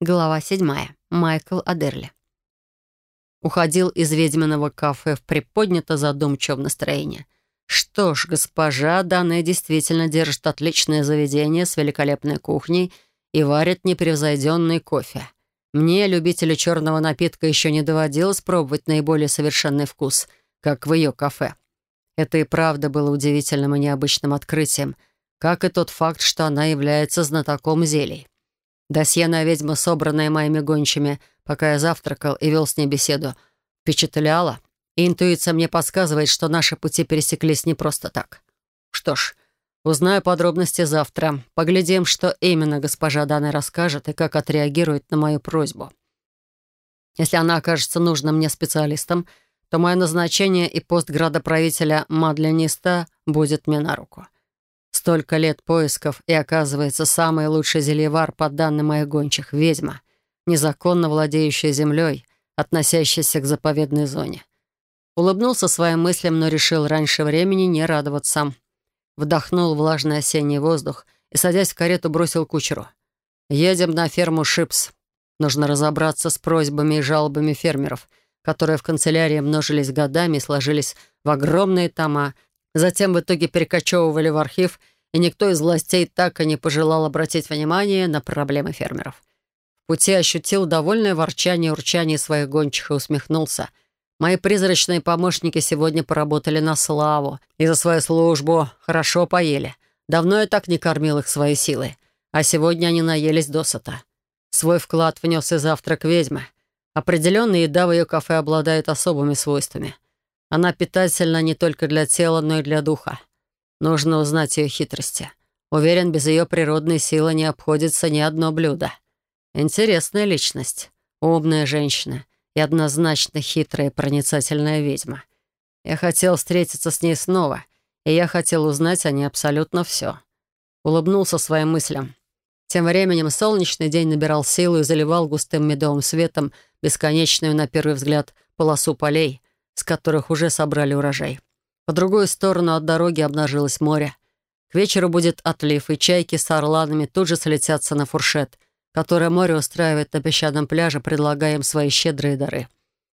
Глава седьмая. Майкл Адерли. Уходил из ведьминого кафе в приподнято задумчивом настроении. Что ж, госпожа Данная действительно держит отличное заведение с великолепной кухней и варит непревзойденный кофе. Мне, любителю черного напитка, еще не доводилось пробовать наиболее совершенный вкус, как в ее кафе. Это и правда было удивительным и необычным открытием, как и тот факт, что она является знатоком зелий. Досье на ведьму, собранное моими гончими, пока я завтракал и вел с ней беседу, впечатляло, и интуиция мне подсказывает, что наши пути пересеклись не просто так. Что ж, узнаю подробности завтра. Поглядим, что именно госпожа Дана расскажет и как отреагирует на мою просьбу. Если она окажется нужным мне специалистом, то мое назначение и пост градоправителя Мадлениста будет мне на руку. Столько лет поисков, и оказывается, самый лучший зельевар, по данным моих гончих, ведьма, незаконно владеющая землей, относящаяся к заповедной зоне. Улыбнулся своим мыслям, но решил раньше времени не радоваться. Вдохнул влажный осенний воздух и, садясь в карету, бросил кучеру. «Едем на ферму Шипс. Нужно разобраться с просьбами и жалобами фермеров, которые в канцелярии множились годами и сложились в огромные тома, Затем в итоге перекочевывали в архив, и никто из властей так и не пожелал обратить внимание на проблемы фермеров. В пути ощутил довольное ворчание и урчание своих гончих и усмехнулся. Мои призрачные помощники сегодня поработали на славу и за свою службу хорошо поели. Давно я так не кормил их своей силой, а сегодня они наелись досыта. Свой вклад внес и завтрак ведьмы. Определенно, еда в ее кафе обладает особыми свойствами — она питательна не только для тела, но и для духа. Нужно узнать ее хитрости. Уверен, без ее природной силы не обходится ни одно блюдо. Интересная личность, умная женщина и однозначно хитрая и проницательная ведьма. Я хотел встретиться с ней снова, и я хотел узнать о ней абсолютно все. Улыбнулся своим мыслям. Тем временем солнечный день набирал силу и заливал густым медовым светом бесконечную, на первый взгляд, полосу полей — с которых уже собрали урожай. По другую сторону от дороги обнажилось море. К вечеру будет отлив, и чайки с орланами тут же слетятся на фуршет, который море устраивает на песчаном пляже, предлагая им свои щедрые дары.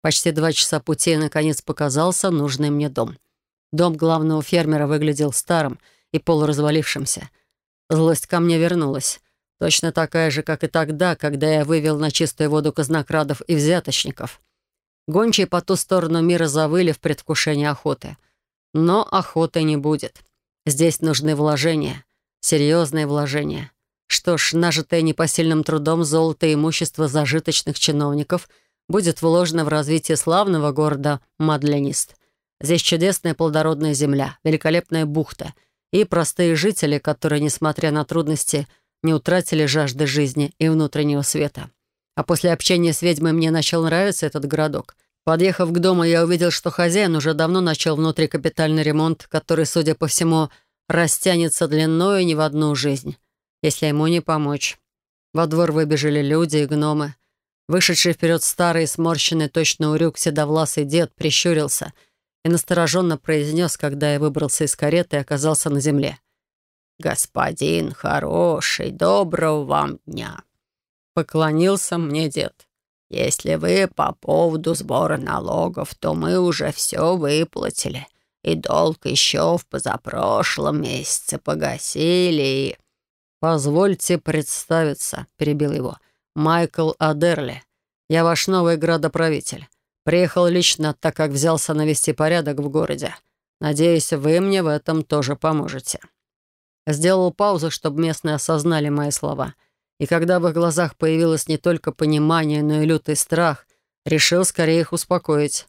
Почти два часа пути, и, наконец, показался нужный мне дом. Дом главного фермера выглядел старым и полуразвалившимся. Злость ко мне вернулась. Точно такая же, как и тогда, когда я вывел на чистую воду казнокрадов и взяточников — Гончие по ту сторону мира завыли в предвкушении охоты. Но охоты не будет. Здесь нужны вложения. Серьезные вложения. Что ж, нажитое непосильным трудом золото и имущество зажиточных чиновников будет вложено в развитие славного города Мадленист. Здесь чудесная плодородная земля, великолепная бухта и простые жители, которые, несмотря на трудности, не утратили жажды жизни и внутреннего света. А после общения с ведьмой мне начал нравиться этот городок. Подъехав к дому, я увидел, что хозяин уже давно начал внутри капитальный ремонт, который, судя по всему, растянется длиною не в одну жизнь, если ему не помочь. Во двор выбежали люди и гномы. Вышедший вперед старый, сморщенный, точно урюк, седовласый дед прищурился и настороженно произнес, когда я выбрался из кареты и оказался на земле. «Господин хороший, доброго вам дня!» Поклонился мне дед. «Если вы по поводу сбора налогов, то мы уже все выплатили, и долг еще в позапрошлом месяце погасили, и...» «Позвольте представиться», — перебил его, — «Майкл Адерли. Я ваш новый градоправитель. Приехал лично, так как взялся навести порядок в городе. Надеюсь, вы мне в этом тоже поможете». Сделал паузу, чтобы местные осознали мои слова — и когда в их глазах появилось не только понимание, но и лютый страх, решил скорее их успокоить.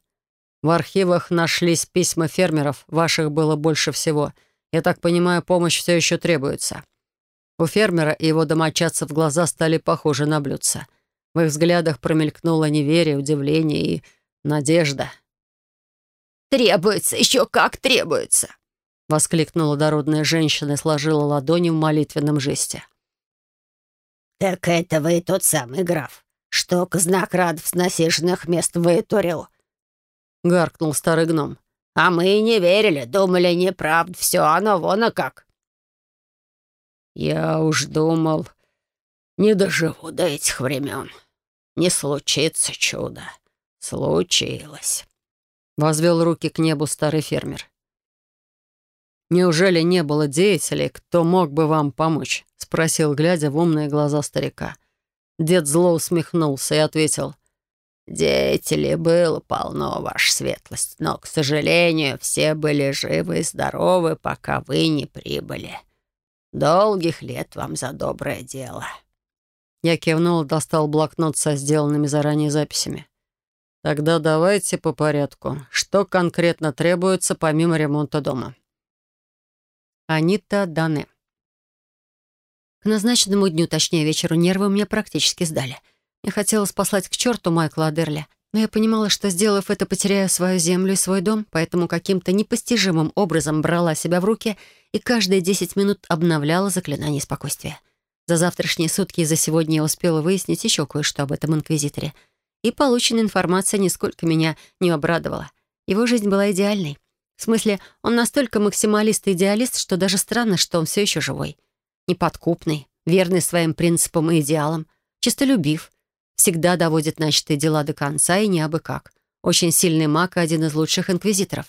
В архивах нашлись письма фермеров, ваших было больше всего. Я так понимаю, помощь все еще требуется. У фермера и его домочадцев глаза стали похожи на блюдца. В их взглядах промелькнуло неверие, удивление и надежда. «Требуется, еще как требуется!» — воскликнула дородная женщина и сложила ладони в молитвенном жесте. «Так это вы тот самый граф, что казнокрадов с насиженных мест вытурил?» — гаркнул старый гном. «А мы не верили, думали, неправда все, оно вон а как». «Я уж думал, не доживу до этих времен. Не случится чудо. Случилось. Возвел руки к небу старый фермер. «Неужели не было деятелей, кто мог бы вам помочь?» — спросил, глядя в умные глаза старика. Дед зло усмехнулся и ответил. «Деятелей было полно, ваша светлость, но, к сожалению, все были живы и здоровы, пока вы не прибыли. Долгих лет вам за доброе дело». Я кивнул достал блокнот со сделанными заранее записями. «Тогда давайте по порядку. Что конкретно требуется помимо ремонта дома?» Анита Дане. К назначенному дню, точнее вечеру, нервы мне практически сдали. Я хотела послать к черту Майкла Адерля, но я понимала, что, сделав это, потеряю свою землю и свой дом, поэтому каким-то непостижимым образом брала себя в руки и каждые десять минут обновляла заклинание спокойствия. За завтрашние сутки и за сегодня я успела выяснить еще кое-что об этом инквизиторе. И полученная информация нисколько меня не обрадовала. Его жизнь была идеальной. В смысле, он настолько максималист и идеалист, что даже странно, что он все еще живой. Неподкупный, верный своим принципам и идеалам, чистолюбив, всегда доводит начатые дела до конца и не абы как. Очень сильный маг и один из лучших инквизиторов.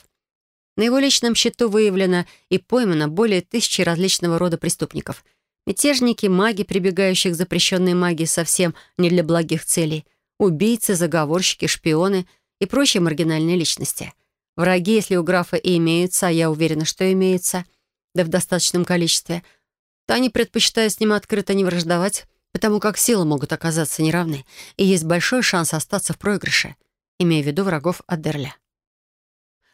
На его личном счету выявлено и поймано более тысячи различного рода преступников. Мятежники, маги, прибегающих к запрещенной магии совсем не для благих целей, убийцы, заговорщики, шпионы и прочие маргинальные личности — Враги, если у графа и имеются, а я уверена, что имеются, да в достаточном количестве, то они предпочитают с ним открыто не враждовать, потому как силы могут оказаться неравны, и есть большой шанс остаться в проигрыше, имея в виду врагов Адерля.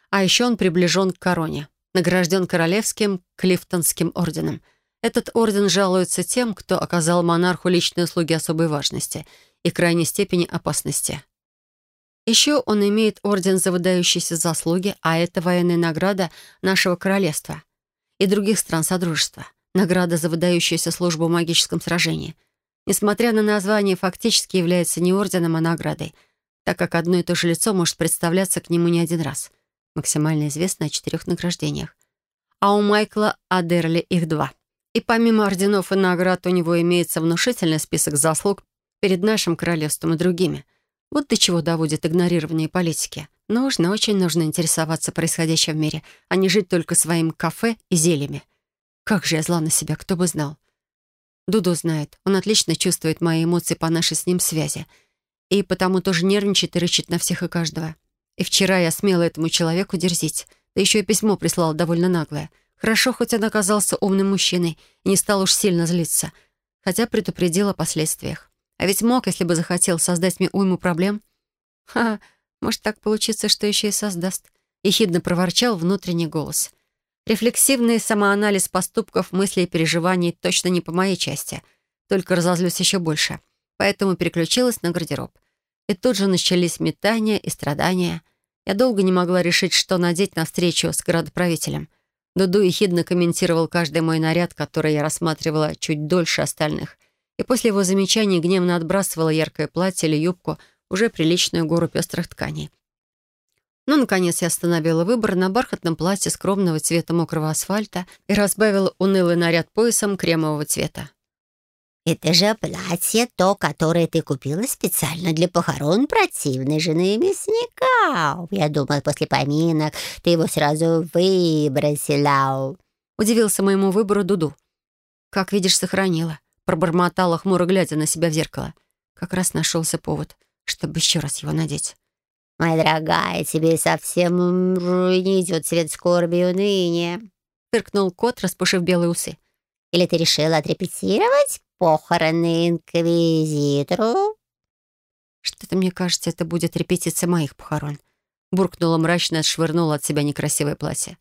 А еще он приближен к короне, награжден королевским Клифтонским орденом. Этот орден жалуется тем, кто оказал монарху личные услуги особой важности и крайней степени опасности. Еще он имеет орден за выдающиеся заслуги, а это военная награда нашего королевства и других стран Содружества. Награда за выдающуюся службу в магическом сражении. Несмотря на название, фактически является не орденом, а наградой, так как одно и то же лицо может представляться к нему не один раз. Максимально известно о четырех награждениях. А у Майкла Адерли их два. И помимо орденов и наград у него имеется внушительный список заслуг перед нашим королевством и другими — вот до чего доводят игнорирование политики. Нужно, очень нужно интересоваться происходящим в мире, а не жить только своим кафе и зельями. Как же я зла на себя, кто бы знал. Дуду знает. Он отлично чувствует мои эмоции по нашей с ним связи. И потому тоже нервничает и рычит на всех и каждого. И вчера я смела этому человеку дерзить. Да еще и письмо прислала довольно наглое. Хорошо, хоть он оказался умным мужчиной и не стал уж сильно злиться. Хотя предупредил о последствиях. А ведь мог, если бы захотел, создать мне уйму проблем. Ха, может так получиться, что еще и создаст. Ехидно проворчал внутренний голос. Рефлексивный самоанализ поступков, мыслей и переживаний точно не по моей части. Только разозлюсь еще больше. Поэтому переключилась на гардероб. И тут же начались метания и страдания. Я долго не могла решить, что надеть на встречу с градоправителем. Дуду ехидно комментировал каждый мой наряд, который я рассматривала чуть дольше остальных и после его замечаний гневно отбрасывала яркое платье или юбку, уже приличную гору пестрых тканей. Но, наконец, я остановила выбор на бархатном платье скромного цвета мокрого асфальта и разбавила унылый наряд поясом кремового цвета. «Это же платье, то, которое ты купила специально для похорон противной жены мясника. Я думал, после поминок ты его сразу выбросила». Удивился моему выбору Дуду. «Как видишь, сохранила пробормотала, хмуро глядя на себя в зеркало. Как раз нашелся повод, чтобы еще раз его надеть. «Моя дорогая, тебе совсем не идет цвет скорби и уныния», — фыркнул кот, распушив белые усы. «Или ты решила отрепетировать похороны инквизитору?» «Что-то мне кажется, это будет репетиция моих похорон», — буркнула мрачно и отшвырнула от себя некрасивое платье.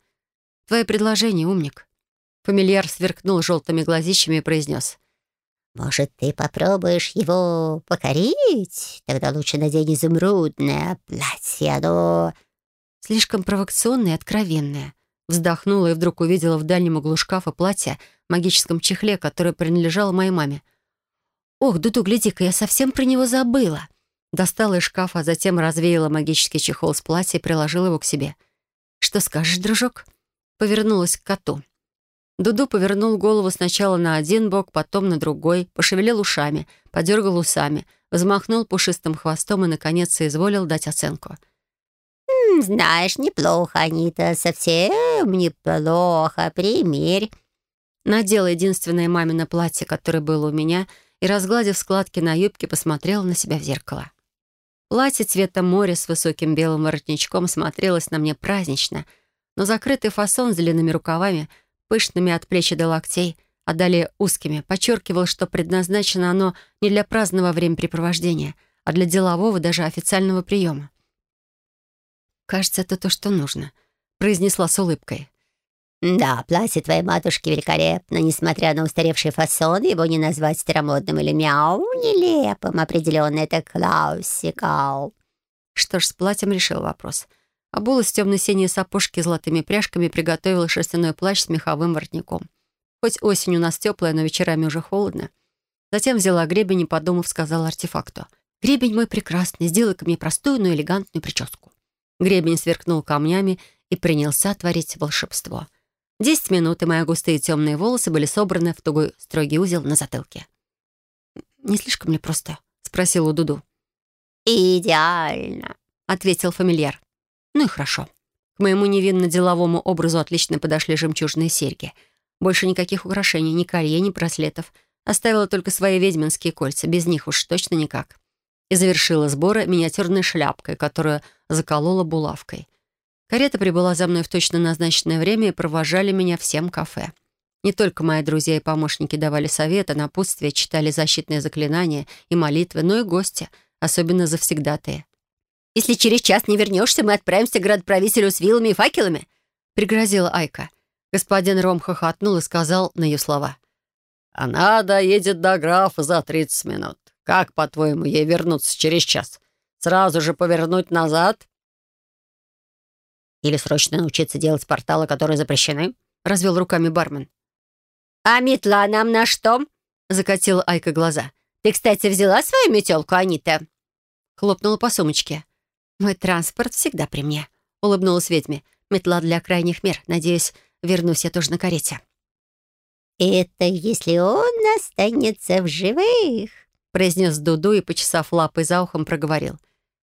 «Твое предложение, умник». Фамильяр сверкнул желтыми глазищами и произнес. Может, ты попробуешь его покорить? Тогда лучше надень изумрудное платье, оно...» Слишком провокационное и откровенное. Вздохнула и вдруг увидела в дальнем углу шкафа платье в магическом чехле, которое принадлежало моей маме. «Ох, Дуду, гляди-ка, я совсем про него забыла!» Достала из шкафа, а затем развеяла магический чехол с платья и приложила его к себе. «Что скажешь, дружок?» Повернулась к коту. Дуду повернул голову сначала на один бок, потом на другой, пошевелил ушами, подергал усами, взмахнул пушистым хвостом и, наконец, соизволил дать оценку. «Знаешь, неплохо, Анита, совсем неплохо. Примерь». Надела единственное мамино платье, которое было у меня, и, разгладив складки на юбке, посмотрела на себя в зеркало. Платье цвета моря с высоким белым воротничком смотрелось на мне празднично, но закрытый фасон с длинными рукавами, пышными от плечи до локтей, а далее узкими, подчеркивал, что предназначено оно не для праздного времяпрепровождения, а для делового, даже официального приема. «Кажется, это то, что нужно», — произнесла с улыбкой. «Да, платье твоей матушки великолепно. Несмотря на устаревший фасон, его не назвать старомодным или мяу нелепым. Определенно, это классикал». Что ж, с платьем решил вопрос. Обулась темно-синие сапожки с золотыми пряжками и приготовила шерстяной плащ с меховым воротником. Хоть осень у нас теплая, но вечерами уже холодно. Затем взяла гребень и, подумав, сказала артефакту. «Гребень мой прекрасный, сделай-ка мне простую, но элегантную прическу». Гребень сверкнул камнями и принялся творить волшебство — Десять минут, и мои густые темные волосы были собраны в тугой строгий узел на затылке. «Не слишком ли просто?» — спросил у Дуду. «Идеально», — ответил фамильяр. «Ну и хорошо. К моему невинно-деловому образу отлично подошли жемчужные серьги. Больше никаких украшений, ни колье, ни браслетов. Оставила только свои ведьминские кольца. Без них уж точно никак. И завершила сборы миниатюрной шляпкой, которую заколола булавкой. Карета прибыла за мной в точно назначенное время и провожали меня всем кафе. Не только мои друзья и помощники давали советы, напутствия, читали защитные заклинания и молитвы, но и гости, особенно завсегдатые. «Если через час не вернешься, мы отправимся к градоправителю с вилами и факелами», — пригрозила Айка. Господин Ром хохотнул и сказал на ее слова. «Она доедет до графа за 30 минут. Как, по-твоему, ей вернуться через час? Сразу же повернуть назад или срочно научиться делать порталы, которые запрещены?» — развел руками бармен. «А метла нам на что?» — закатила Айка глаза. «Ты, кстати, взяла свою метелку, Анита?» Хлопнула по сумочке. «Мой транспорт всегда при мне», — улыбнулась ведьме. «Метла для крайних мер. Надеюсь, вернусь я тоже на карете». «Это если он останется в живых», — произнес Дуду и, почесав лапой за ухом, проговорил.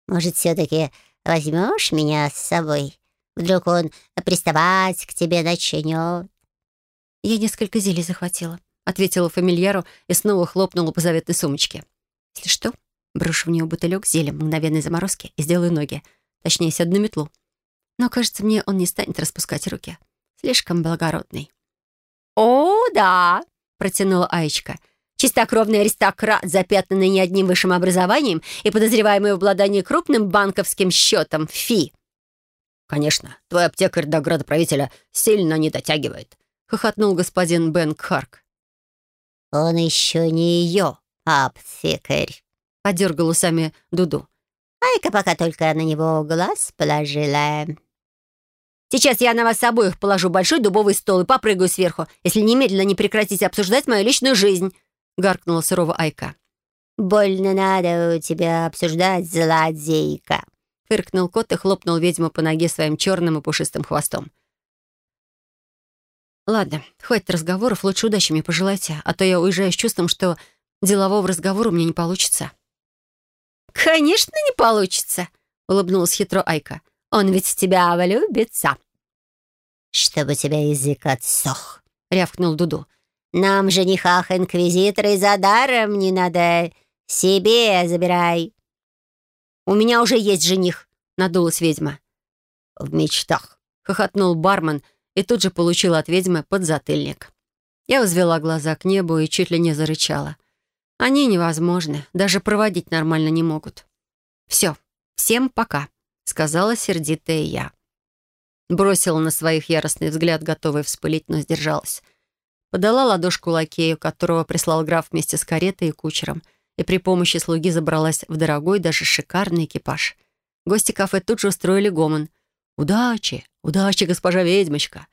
«Может, все-таки возьмешь меня с собой? Вдруг он приставать к тебе начнет. «Я несколько зелий захватила», — ответила фамильяру и снова хлопнула по заветной сумочке. «Если что, брошу в нее бутылек зелем мгновенной заморозки и сделаю ноги, точнее, одну метлу. Но, кажется, мне он не станет распускать руки. Слишком благородный». «О, да!» — протянула Аечка. «Чистокровный аристократ, запятнанный не одним высшим образованием и подозреваемый в обладании крупным банковским счетом. Фи!» «Конечно, твой аптекарь до градоправителя сильно не дотягивает», — хохотнул господин Бен Харк. «Он еще не ее аптекарь», — подергал усами Дуду. «Айка пока только на него глаз положила». «Сейчас я на вас обоих положу большой дубовый стол и попрыгаю сверху, если немедленно не прекратите обсуждать мою личную жизнь», — гаркнула сурово Айка. «Больно надо у тебя обсуждать, злодейка», Фыркнул кот и хлопнул ведьму по ноге своим черным и пушистым хвостом. «Ладно, хватит разговоров, лучше удачи мне пожелайте, а то я уезжаю с чувством, что делового разговора у меня не получится». «Конечно, не получится», — улыбнулась хитро Айка. «Он ведь в тебя влюбится». «Чтобы тебя язык отсох», — рявкнул Дуду. «Нам, женихах инквизиторы, за даром не надо. Себе забирай». «У меня уже есть жених», — надулась ведьма. «В мечтах», — хохотнул бармен и тут же получил от ведьмы подзатыльник. Я возвела глаза к небу и чуть ли не зарычала. Они невозможны, даже проводить нормально не могут. «Все, всем пока», — сказала сердитая я. Бросила на своих яростный взгляд, готовый вспылить, но сдержалась. Подала ладошку лакею, которого прислал граф вместе с каретой и кучером — и при помощи слуги забралась в дорогой, даже шикарный экипаж. Гости кафе тут же устроили гомон. «Удачи! Удачи, госпожа ведьмочка!»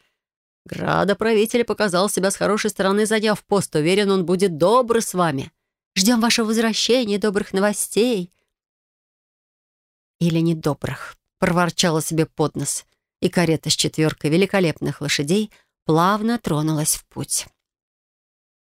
Градоправитель показал себя с хорошей стороны, зайдя в пост. Уверен, он будет добр с вами. Ждем вашего возвращения, добрых новостей. Или недобрых, проворчала себе под нос. И карета с четверкой великолепных лошадей плавно тронулась в путь.